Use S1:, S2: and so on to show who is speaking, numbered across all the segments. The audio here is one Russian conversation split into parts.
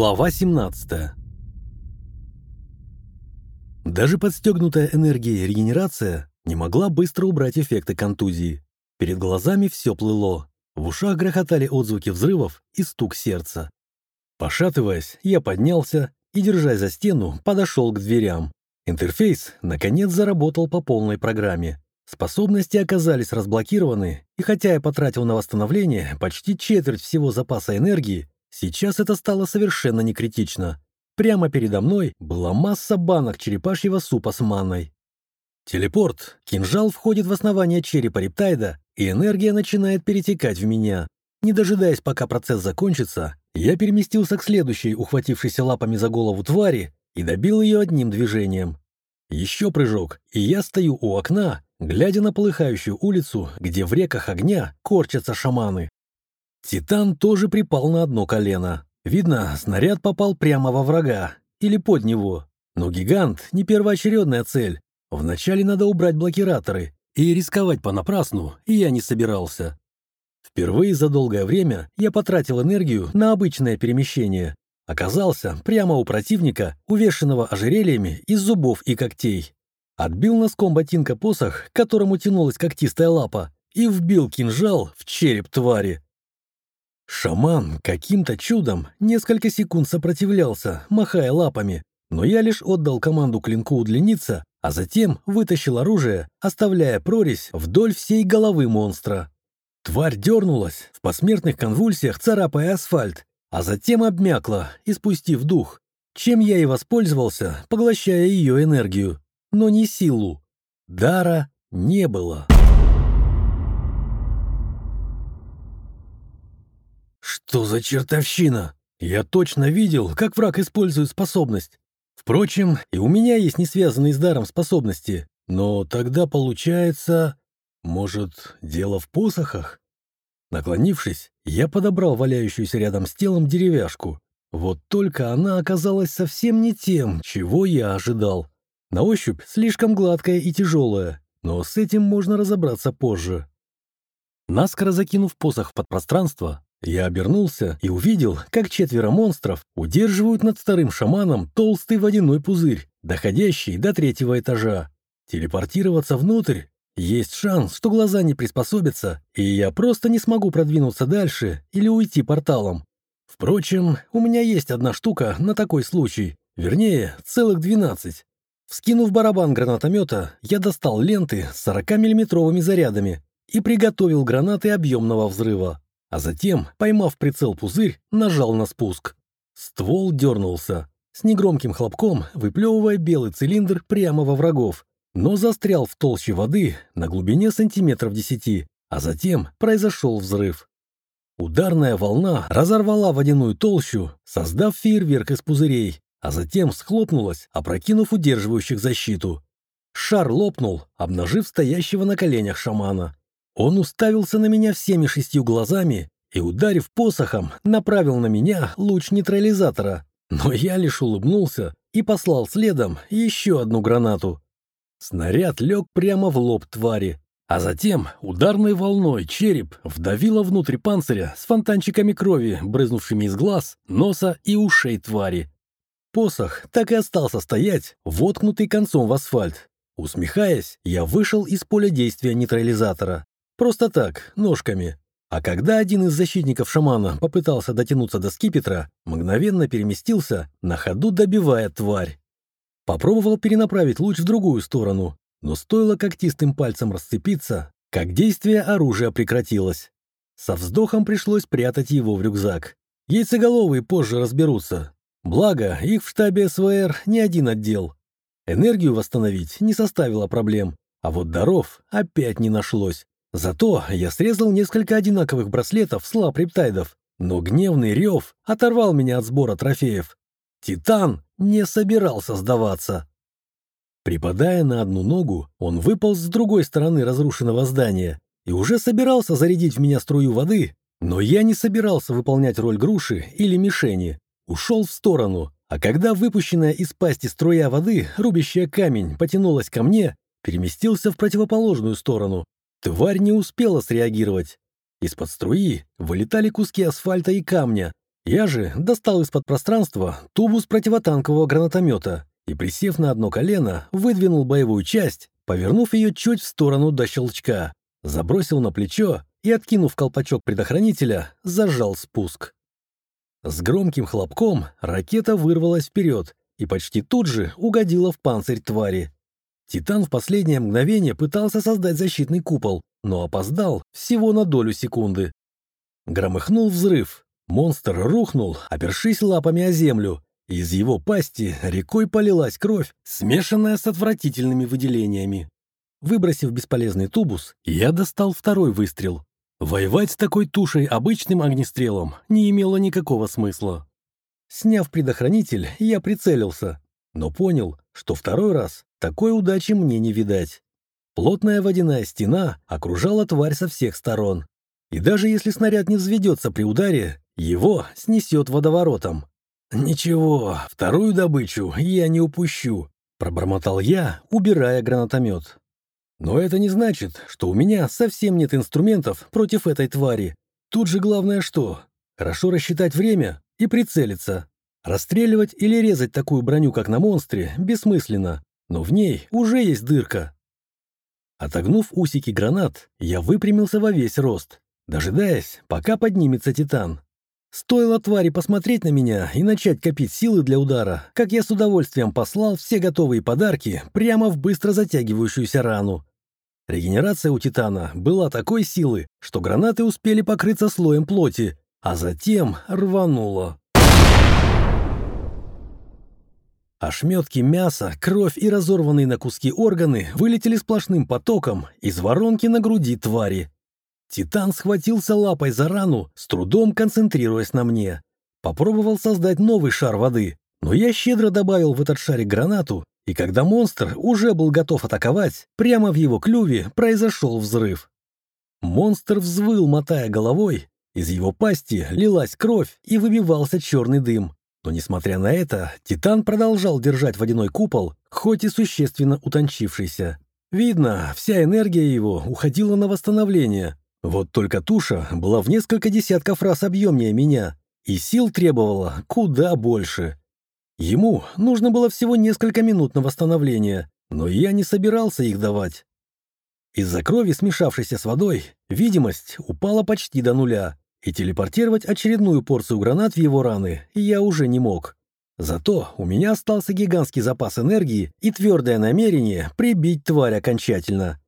S1: Глава 17 Даже подстегнутая энергией регенерация не могла быстро убрать эффекты контузии. Перед глазами все плыло. В ушах грохотали отзвуки взрывов и стук сердца. Пошатываясь, я поднялся и, держась за стену, подошел к дверям. Интерфейс, наконец, заработал по полной программе. Способности оказались разблокированы, и хотя я потратил на восстановление почти четверть всего запаса энергии, сейчас это стало совершенно не критично. Прямо передо мной была масса банок черепашьего супа с манной. Телепорт. Кинжал входит в основание черепа рептайда, и энергия начинает перетекать в меня. Не дожидаясь, пока процесс закончится, я переместился к следующей, ухватившейся лапами за голову твари, и добил ее одним движением. Еще прыжок, и я стою у окна, глядя на полыхающую улицу, где в реках огня корчатся шаманы. Титан тоже припал на одно колено. Видно, снаряд попал прямо во врага или под него. Но гигант — не первоочередная цель. Вначале надо убрать блокираторы, и рисковать понапрасну я не собирался. Впервые за долгое время я потратил энергию на обычное перемещение. Оказался прямо у противника, увешанного ожерельями из зубов и когтей. Отбил носком ботинка посох, к которому тянулась когтистая лапа, и вбил кинжал в череп твари. Шаман каким-то чудом несколько секунд сопротивлялся, махая лапами, но я лишь отдал команду клинку удлиниться, а затем вытащил оружие, оставляя прорезь вдоль всей головы монстра. Тварь дернулась, в посмертных конвульсиях царапая асфальт, а затем обмякла, испустив дух, чем я и воспользовался, поглощая ее энергию но не силу. Дара не было. Что за чертовщина? Я точно видел, как враг использует способность. Впрочем, и у меня есть не связанные с даром способности. Но тогда получается... Может, дело в посохах? Наклонившись, я подобрал валяющуюся рядом с телом деревяшку. Вот только она оказалась совсем не тем, чего я ожидал. На ощупь слишком гладкая и тяжелая, но с этим можно разобраться позже. Наскоро закинув посох в подпространство, я обернулся и увидел, как четверо монстров удерживают над старым шаманом толстый водяной пузырь, доходящий до третьего этажа. Телепортироваться внутрь есть шанс, что глаза не приспособятся, и я просто не смогу продвинуться дальше или уйти порталом. Впрочем, у меня есть одна штука на такой случай, вернее, целых двенадцать. Вскинув барабан гранатомета, я достал ленты с 40-миллиметровыми зарядами и приготовил гранаты объемного взрыва, а затем, поймав прицел пузырь, нажал на спуск. Ствол дернулся, с негромким хлопком выплевывая белый цилиндр прямо во врагов, но застрял в толще воды на глубине сантиметров десяти, а затем произошел взрыв. Ударная волна разорвала водяную толщу, создав фейерверк из пузырей, а затем схлопнулась, опрокинув удерживающих защиту. Шар лопнул, обнажив стоящего на коленях шамана. Он уставился на меня всеми шестью глазами и, ударив посохом, направил на меня луч нейтрализатора. Но я лишь улыбнулся и послал следом еще одну гранату. Снаряд лег прямо в лоб твари, а затем ударной волной череп вдавило внутрь панциря с фонтанчиками крови, брызнувшими из глаз, носа и ушей твари. Посох так и остался стоять, воткнутый концом в асфальт. Усмехаясь, я вышел из поля действия нейтрализатора. Просто так, ножками. А когда один из защитников шамана попытался дотянуться до скипетра, мгновенно переместился, на ходу добивая тварь. Попробовал перенаправить луч в другую сторону, но стоило когтистым пальцем расцепиться, как действие оружия прекратилось. Со вздохом пришлось прятать его в рюкзак. Яйцеголовые позже разберутся, Благо, их в штабе СВР не один отдел. Энергию восстановить не составило проблем, а вот даров опять не нашлось. Зато я срезал несколько одинаковых браслетов с лап рептайдов, но гневный рев оторвал меня от сбора трофеев. Титан не собирался сдаваться. Припадая на одну ногу, он выпал с другой стороны разрушенного здания и уже собирался зарядить в меня струю воды, но я не собирался выполнять роль груши или мишени ушел в сторону, а когда выпущенная из пасти струя воды, рубящая камень, потянулась ко мне, переместился в противоположную сторону. Тварь не успела среагировать. Из-под струи вылетали куски асфальта и камня, Я же достал из-под пространства тубус противотанкового гранатомета и, присев на одно колено, выдвинул боевую часть, повернув ее чуть в сторону до щелчка, забросил на плечо и, откинув колпачок предохранителя, зажал спуск. С громким хлопком ракета вырвалась вперед и почти тут же угодила в панцирь твари. Титан в последнее мгновение пытался создать защитный купол, но опоздал всего на долю секунды. Громыхнул взрыв. Монстр рухнул, опершись лапами о землю. Из его пасти рекой полилась кровь, смешанная с отвратительными выделениями. Выбросив бесполезный тубус, я достал второй выстрел. Воевать с такой тушей обычным огнестрелом не имело никакого смысла. Сняв предохранитель, я прицелился, но понял, что второй раз такой удачи мне не видать. Плотная водяная стена окружала тварь со всех сторон. И даже если снаряд не взведется при ударе, его снесет водоворотом. «Ничего, вторую добычу я не упущу», — пробормотал я, убирая гранатомет. Но это не значит, что у меня совсем нет инструментов против этой твари. Тут же главное что? Хорошо рассчитать время и прицелиться. Расстреливать или резать такую броню, как на монстре, бессмысленно, но в ней уже есть дырка. Отогнув усики гранат, я выпрямился во весь рост, дожидаясь, пока поднимется титан. Стоило твари посмотреть на меня и начать копить силы для удара, как я с удовольствием послал все готовые подарки прямо в быстро затягивающуюся рану. Регенерация у Титана была такой силы, что гранаты успели покрыться слоем плоти, а затем рвануло. Ошметки мяса, кровь и разорванные на куски органы вылетели сплошным потоком из воронки на груди твари. Титан схватился лапой за рану, с трудом концентрируясь на мне. Попробовал создать новый шар воды, но я щедро добавил в этот шарик гранату и когда монстр уже был готов атаковать, прямо в его клюве произошел взрыв. Монстр взвыл, мотая головой, из его пасти лилась кровь и выбивался черный дым. Но, несмотря на это, Титан продолжал держать водяной купол, хоть и существенно утончившийся. Видно, вся энергия его уходила на восстановление. Вот только туша была в несколько десятков раз объемнее меня, и сил требовала куда больше. Ему нужно было всего несколько минут на восстановление, но я не собирался их давать. Из-за крови, смешавшейся с водой, видимость упала почти до нуля, и телепортировать очередную порцию гранат в его раны я уже не мог. Зато у меня остался гигантский запас энергии и твердое намерение прибить тварь окончательно.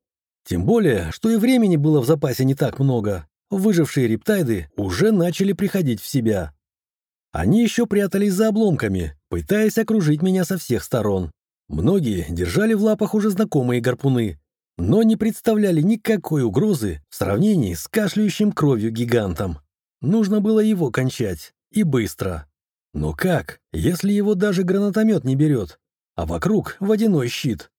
S1: Тем более, что и времени было в запасе не так много. Выжившие рептайды уже начали приходить в себя. Они еще прятались за обломками, пытаясь окружить меня со всех сторон. Многие держали в лапах уже знакомые гарпуны, но не представляли никакой угрозы в сравнении с кашляющим кровью гигантом. Нужно было его кончать, и быстро. Но как, если его даже гранатомет не берет, а вокруг водяной щит?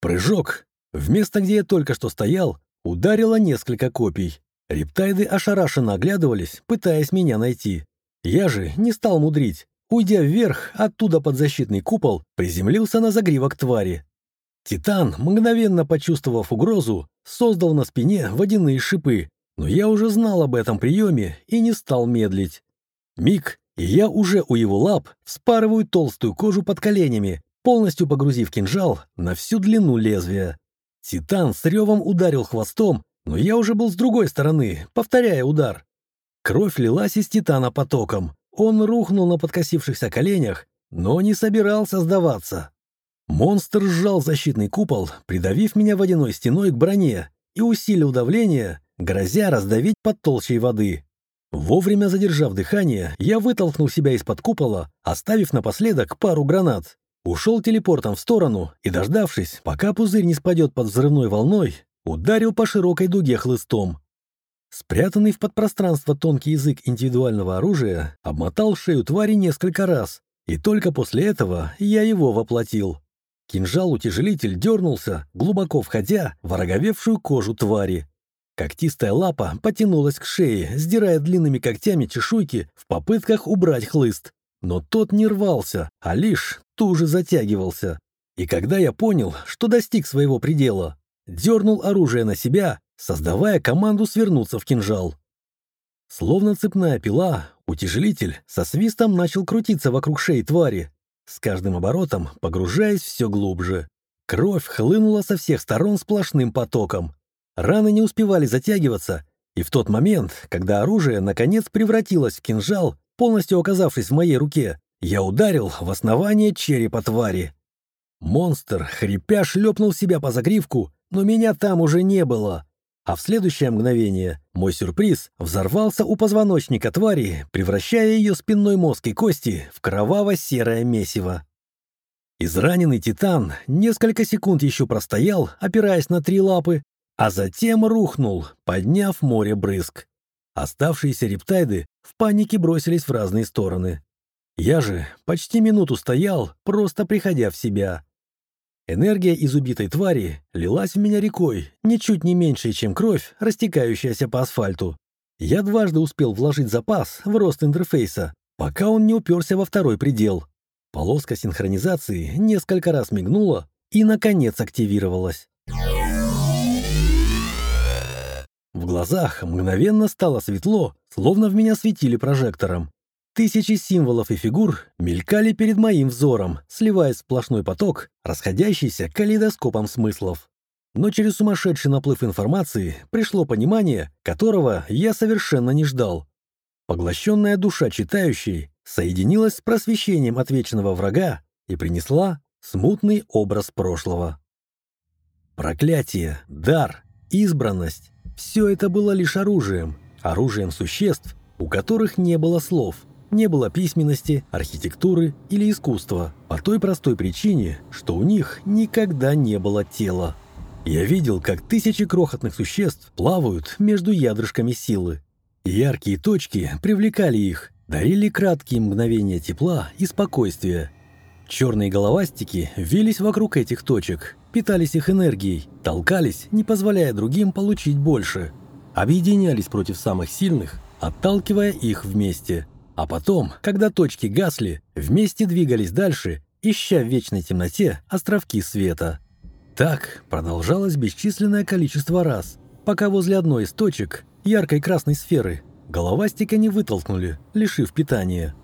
S1: Прыжок. В место, где я только что стоял, ударило несколько копий. Рептайды ошарашенно оглядывались, пытаясь меня найти. Я же не стал мудрить. Уйдя вверх, оттуда под защитный купол, приземлился на загривок твари. Титан, мгновенно почувствовав угрозу, создал на спине водяные шипы, но я уже знал об этом приеме и не стал медлить. Миг, и я уже у его лап вспарываю толстую кожу под коленями, полностью погрузив кинжал на всю длину лезвия. Титан с ревом ударил хвостом, но я уже был с другой стороны, повторяя удар. Кровь лилась из титана потоком. Он рухнул на подкосившихся коленях, но не собирался сдаваться. Монстр сжал защитный купол, придавив меня водяной стеной к броне и усилил давление, грозя раздавить под толщей воды. Вовремя задержав дыхание, я вытолкнул себя из-под купола, оставив напоследок пару гранат. Ушел телепортом в сторону и, дождавшись, пока пузырь не спадет под взрывной волной, ударил по широкой дуге хлыстом. Спрятанный в подпространство тонкий язык индивидуального оружия обмотал шею твари несколько раз, и только после этого я его воплотил. Кинжал-утяжелитель дернулся, глубоко входя в ороговевшую кожу твари. Когтистая лапа потянулась к шее, сдирая длинными когтями чешуйки в попытках убрать хлыст. Но тот не рвался, а лишь туже затягивался. И когда я понял, что достиг своего предела, дернул оружие на себя создавая команду свернуться в кинжал. Словно цепная пила, Утяжелитель со свистом начал крутиться вокруг шеи твари, с каждым оборотом погружаясь все глубже. Кровь хлынула со всех сторон сплошным потоком. Раны не успевали затягиваться, и в тот момент, когда оружие наконец превратилось в кинжал, полностью оказавшись в моей руке, я ударил в основание черепа твари. Монстр, хрипя, шлепнул себя по загривку, но меня там уже не было. А в следующее мгновение мой сюрприз взорвался у позвоночника твари, превращая ее спинной мозг и кости в кроваво-серое месиво. Израненный титан несколько секунд еще простоял, опираясь на три лапы, а затем рухнул, подняв море брызг. Оставшиеся рептайды в панике бросились в разные стороны. Я же почти минуту стоял, просто приходя в себя. Энергия из убитой твари лилась в меня рекой, ничуть не меньше, чем кровь, растекающаяся по асфальту. Я дважды успел вложить запас в рост интерфейса, пока он не уперся во второй предел. Полоска синхронизации несколько раз мигнула и, наконец, активировалась. В глазах мгновенно стало светло, словно в меня светили прожектором. Тысячи символов и фигур мелькали перед моим взором, сливаясь в сплошной поток, расходящийся калейдоскопом смыслов. Но через сумасшедший наплыв информации пришло понимание, которого я совершенно не ждал. Поглощенная душа читающей соединилась с просвещением от вечного врага и принесла смутный образ прошлого. Проклятие, дар, избранность — все это было лишь оружием, оружием существ, у которых не было слов — не было письменности, архитектуры или искусства, по той простой причине, что у них никогда не было тела. Я видел, как тысячи крохотных существ плавают между ядрышками силы. Яркие точки привлекали их, дарили краткие мгновения тепла и спокойствия. Черные головастики вились вокруг этих точек, питались их энергией, толкались, не позволяя другим получить больше. Объединялись против самых сильных, отталкивая их вместе – а потом, когда точки гасли, вместе двигались дальше, ища в вечной темноте островки света. Так продолжалось бесчисленное количество раз, пока возле одной из точек, яркой красной сферы, головастика не вытолкнули, лишив питания.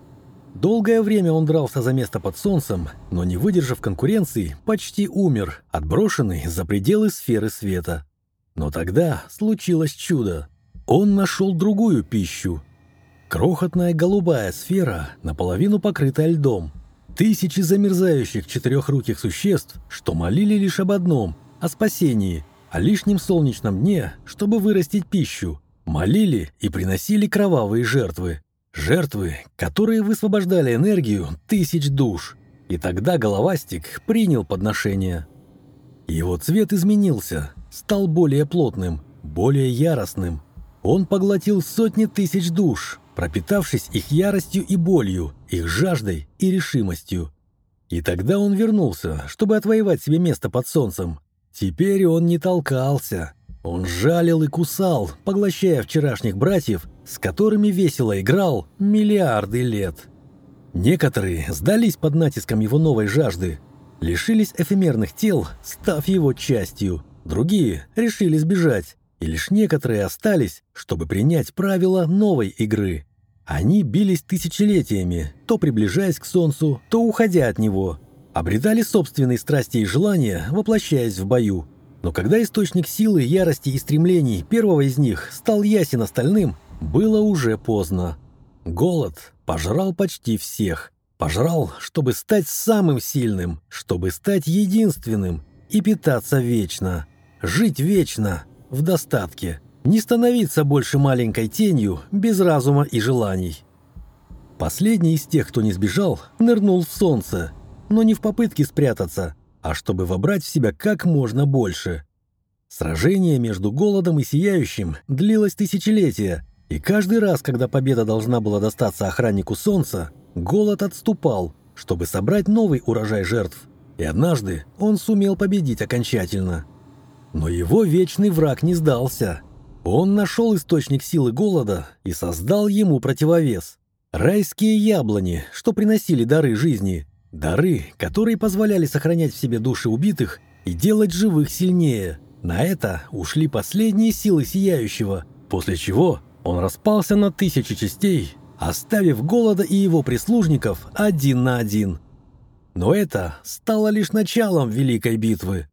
S1: Долгое время он дрался за место под солнцем, но не выдержав конкуренции, почти умер, отброшенный за пределы сферы света. Но тогда случилось чудо. Он нашел другую пищу, Крохотная голубая сфера, наполовину покрытая льдом. Тысячи замерзающих четырехруких существ, что молили лишь об одном – о спасении, о лишнем солнечном дне, чтобы вырастить пищу. Молили и приносили кровавые жертвы. Жертвы, которые высвобождали энергию тысяч душ. И тогда головастик принял подношение. Его цвет изменился, стал более плотным, более яростным. Он поглотил сотни тысяч душ, пропитавшись их яростью и болью, их жаждой и решимостью. И тогда он вернулся, чтобы отвоевать себе место под солнцем. Теперь он не толкался. Он жалил и кусал, поглощая вчерашних братьев, с которыми весело играл миллиарды лет. Некоторые сдались под натиском его новой жажды, лишились эфемерных тел, став его частью. Другие решили сбежать, и лишь некоторые остались, чтобы принять правила новой игры. Они бились тысячелетиями, то приближаясь к Солнцу, то уходя от него, обретали собственные страсти и желания, воплощаясь в бою. Но когда источник силы, ярости и стремлений первого из них стал ясен остальным, было уже поздно. Голод пожрал почти всех. Пожрал, чтобы стать самым сильным, чтобы стать единственным и питаться вечно. Жить вечно, в достатке, не становиться больше маленькой тенью без разума и желаний. Последний из тех, кто не сбежал, нырнул в солнце, но не в попытке спрятаться, а чтобы вобрать в себя как можно больше. Сражение между голодом и сияющим длилось тысячелетия, и каждый раз, когда победа должна была достаться охраннику солнца, голод отступал, чтобы собрать новый урожай жертв. И однажды он сумел победить окончательно – но его вечный враг не сдался. Он нашел источник силы голода и создал ему противовес. Райские яблони, что приносили дары жизни. Дары, которые позволяли сохранять в себе души убитых и делать живых сильнее. На это ушли последние силы Сияющего, после чего он распался на тысячи частей, оставив голода и его прислужников один на один. Но это стало лишь началом великой битвы.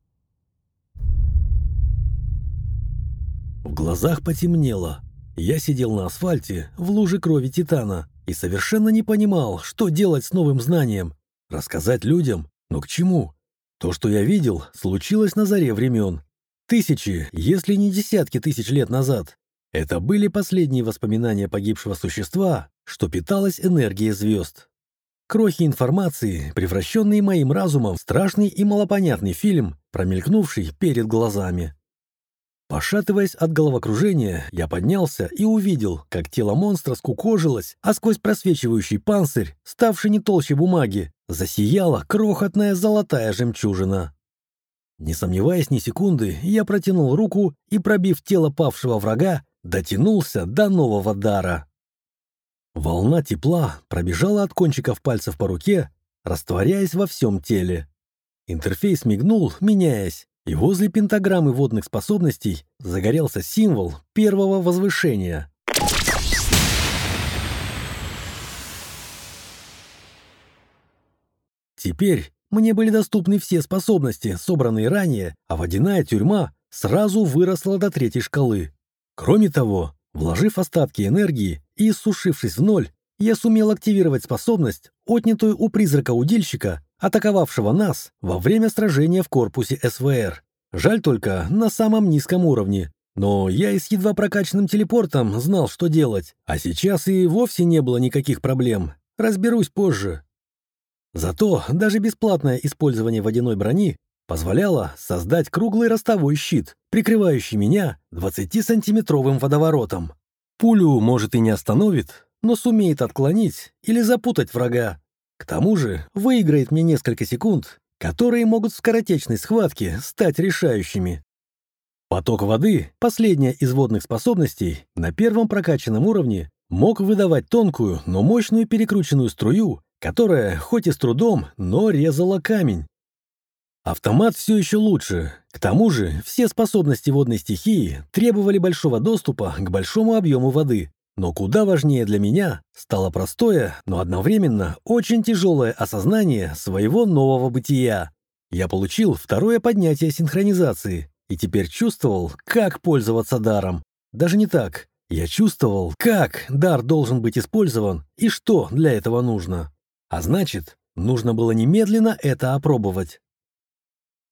S1: В глазах потемнело. Я сидел на асфальте в луже крови Титана и совершенно не понимал, что делать с новым знанием. Рассказать людям? Но к чему? То, что я видел, случилось на заре времен. Тысячи, если не десятки тысяч лет назад. Это были последние воспоминания погибшего существа, что питалось энергией звезд. Крохи информации, превращенные моим разумом в страшный и малопонятный фильм, промелькнувший перед глазами. Пошатываясь от головокружения, я поднялся и увидел, как тело монстра скукожилось, а сквозь просвечивающий панцирь, ставший не толще бумаги, засияла крохотная золотая жемчужина. Не сомневаясь ни секунды, я протянул руку и, пробив тело павшего врага, дотянулся до нового дара. Волна тепла пробежала от кончиков пальцев по руке, растворяясь во всем теле. Интерфейс мигнул, меняясь, и возле пентаграммы водных способностей загорелся символ первого возвышения. Теперь мне были доступны все способности, собранные ранее, а водяная тюрьма сразу выросла до третьей шкалы. Кроме того, вложив остатки энергии и иссушившись в ноль, я сумел активировать способность, отнятую у призрака-удильщика, атаковавшего нас во время сражения в корпусе СВР. Жаль только на самом низком уровне. Но я и с едва прокачанным телепортом знал, что делать. А сейчас и вовсе не было никаких проблем. Разберусь позже. Зато даже бесплатное использование водяной брони позволяло создать круглый ростовой щит, прикрывающий меня 20-сантиметровым водоворотом. Пулю, может, и не остановит, но сумеет отклонить или запутать врага. К тому же выиграет мне несколько секунд, которые могут в скоротечной схватке стать решающими. Поток воды, последняя из водных способностей, на первом прокачанном уровне мог выдавать тонкую, но мощную перекрученную струю, которая, хоть и с трудом, но резала камень. Автомат все еще лучше. К тому же все способности водной стихии требовали большого доступа к большому объему воды. Но куда важнее для меня стало простое, но одновременно очень тяжелое осознание своего нового бытия. Я получил второе поднятие синхронизации и теперь чувствовал, как пользоваться даром. Даже не так. Я чувствовал, как дар должен быть использован и что для этого нужно. А значит, нужно было немедленно это опробовать.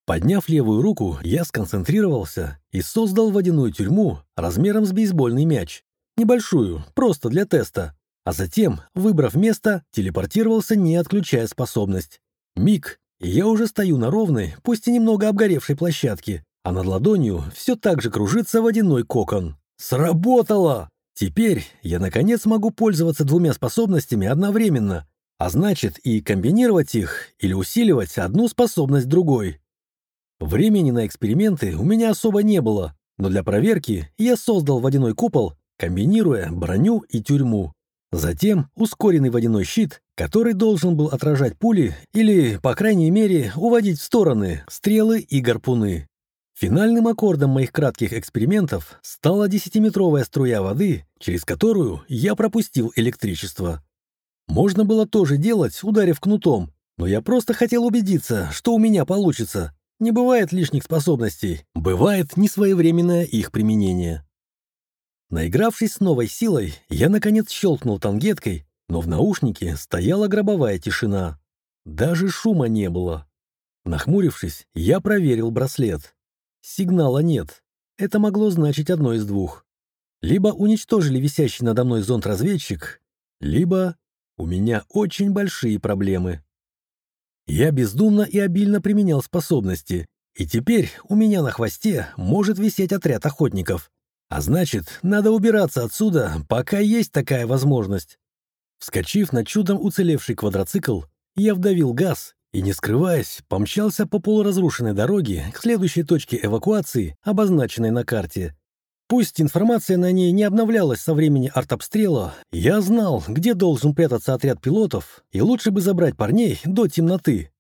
S1: Подняв левую руку, я сконцентрировался и создал водяную тюрьму размером с бейсбольный мяч. Небольшую, просто для теста. А затем, выбрав место, телепортировался, не отключая способность. Миг, и я уже стою на ровной, пусть и немного обгоревшей площадке, а над ладонью все так же кружится водяной кокон. Сработало! Теперь я наконец могу пользоваться двумя способностями одновременно, а значит и комбинировать их или усиливать одну способность другой. Времени на эксперименты у меня особо не было, но для проверки я создал водяной купол, комбинируя броню и тюрьму. Затем ускоренный водяной щит, который должен был отражать пули или, по крайней мере, уводить в стороны стрелы и гарпуны. Финальным аккордом моих кратких экспериментов стала десятиметровая струя воды, через которую я пропустил электричество. Можно было тоже делать, ударив кнутом, но я просто хотел убедиться, что у меня получится. Не бывает лишних способностей, бывает несвоевременное их применение. Наигравшись с новой силой, я наконец щелкнул тангеткой, но в наушнике стояла гробовая тишина. Даже шума не было. Нахмурившись, я проверил браслет. Сигнала нет. Это могло значить одно из двух. Либо уничтожили висящий надо мной зонд-разведчик, либо у меня очень большие проблемы. Я бездумно и обильно применял способности, и теперь у меня на хвосте может висеть отряд охотников. А значит, надо убираться отсюда, пока есть такая возможность. Вскочив на чудом уцелевший квадроцикл, я вдавил газ и, не скрываясь, помчался по полуразрушенной дороге к следующей точке эвакуации, обозначенной на карте. Пусть информация на ней не обновлялась со времени артобстрела, я знал, где должен прятаться отряд пилотов, и лучше бы забрать парней до темноты.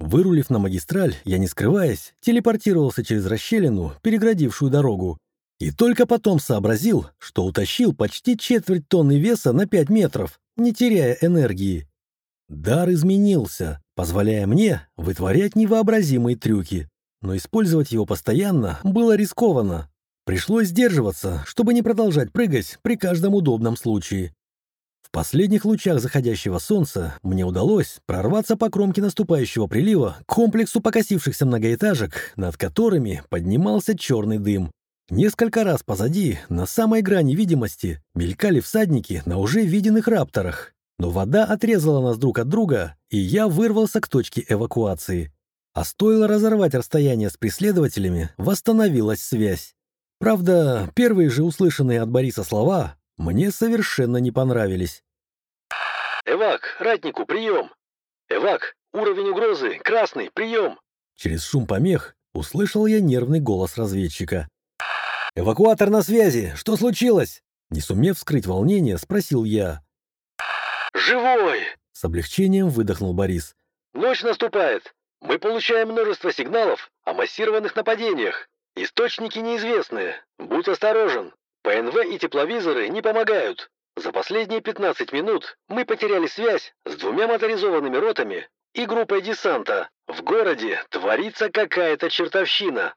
S1: Вырулив на магистраль, я, не скрываясь, телепортировался через расщелину, переградившую дорогу, И только потом сообразил, что утащил почти четверть тонны веса на 5 метров, не теряя энергии. Дар изменился, позволяя мне вытворять невообразимые трюки, но использовать его постоянно было рискованно. Пришлось сдерживаться, чтобы не продолжать прыгать при каждом удобном случае. В последних лучах заходящего солнца мне удалось прорваться по кромке наступающего прилива к комплексу покосившихся многоэтажек, над которыми поднимался черный дым. Несколько раз позади, на самой грани видимости, мелькали всадники на уже виденных рапторах. Но вода отрезала нас друг от друга, и я вырвался к точке эвакуации. А стоило разорвать расстояние с преследователями, восстановилась связь. Правда, первые же услышанные от Бориса слова мне совершенно не понравились.
S2: «Эвак, ратнику, прием! Эвак, уровень угрозы, красный, прием!»
S1: Через шум помех услышал я нервный голос разведчика. «Эвакуатор на связи! Что случилось?» Не сумев скрыть волнение, спросил я.
S2: «Живой!»
S1: — с облегчением выдохнул Борис.
S2: «Ночь наступает. Мы получаем множество сигналов о массированных нападениях. Источники неизвестны. Будь осторожен. ПНВ и тепловизоры не помогают. За последние 15 минут мы потеряли связь с двумя моторизованными ротами и группой десанта. В городе творится какая-то чертовщина.